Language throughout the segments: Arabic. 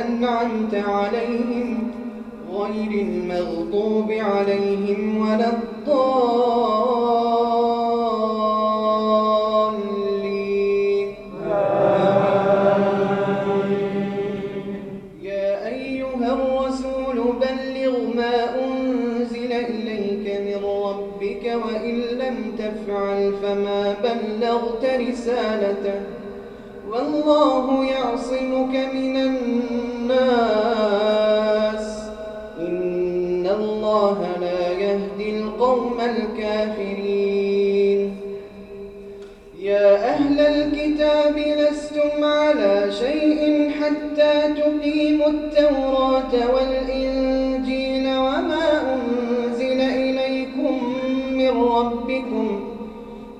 أنعمت عليهم غير المغضوب عليهم ولا الضالين. يا أيها الرسول بلغ ما أنزل إليك من ربك وإن لم تفعل فما بلغت رسالته والله يعصمك من الناس. إن الله لا يهدي القوم الكافرين. يا أهل الكتاب لستم على شيء حتى تقيموا التوراة والإنجيل وما أنزل إليكم من ربكم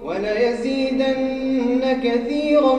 وليزيدن كثيرا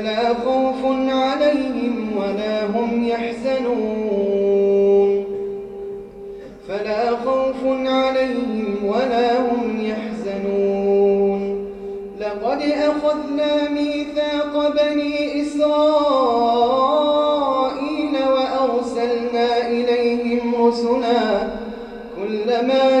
فلا خوف عليهم ولا هم يحزنون. فلا خوف عليهم ولا هم يحزنون. لقد أخذنا ميثاق بني إسرائيل وأرسلنا إليهم رسلا كلما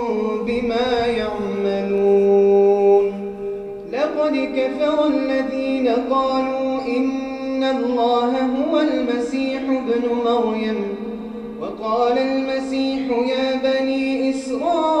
كفر الذين قالوا إن الله هو المسيح ابن مريم وقال المسيح يا بني إسرائيل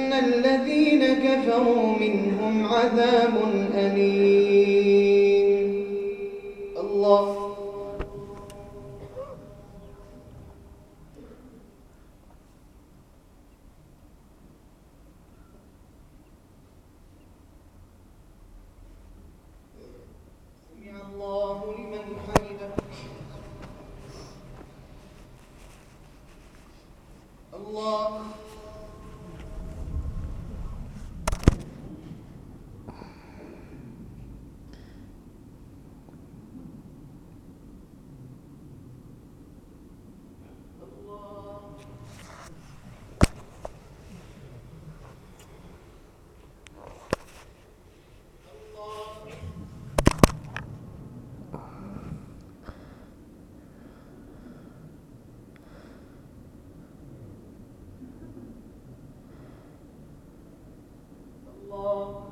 الذين كفروا منهم عذاب أليم الله سمع الله لمن حمده الله الله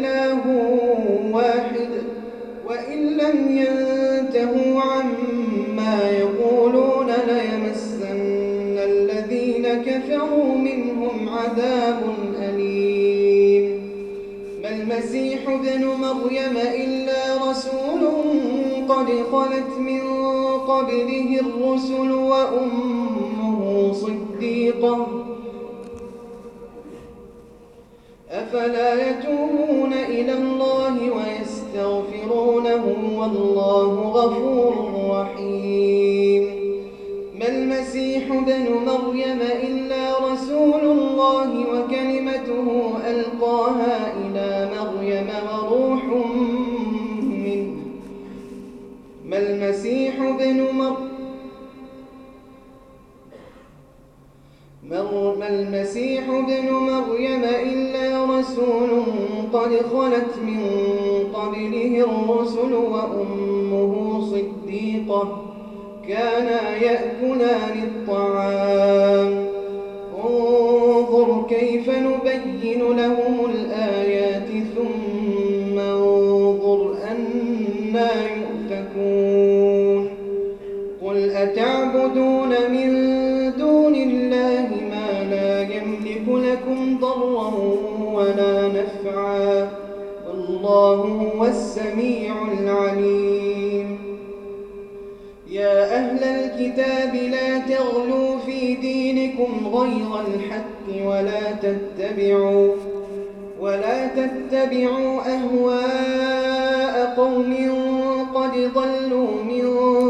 الذين كفروا منهم عذاب أليم. ما المسيح ابن مريم إلا رسول قد خلت من قبله الرسل وأمه صديقة. أفلا يتوبون إلى الله ويستغفرونه والله غفور ما المسيح ابن مريم ما المسيح ابن مريم إلا رسول قد خلت من قبله الرسل وأمه صديقة كانا يأكلان الطعام. انظر كيف نبين لهم والله هو السميع العليم. يا أهل الكتاب لا تغلوا في دينكم غير الحق ولا تتبعوا ولا تتبعوا أهواء قوم قد ضلوا من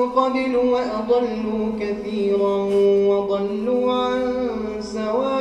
قبل وأضلوا كثيرا وضلوا عن سواء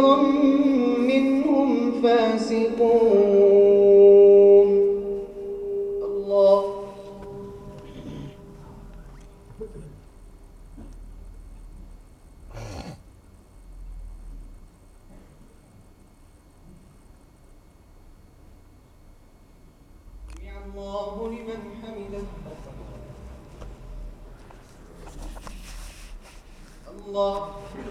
كثيرا منهم فاسقون. الله. الله لمن حمده. الله.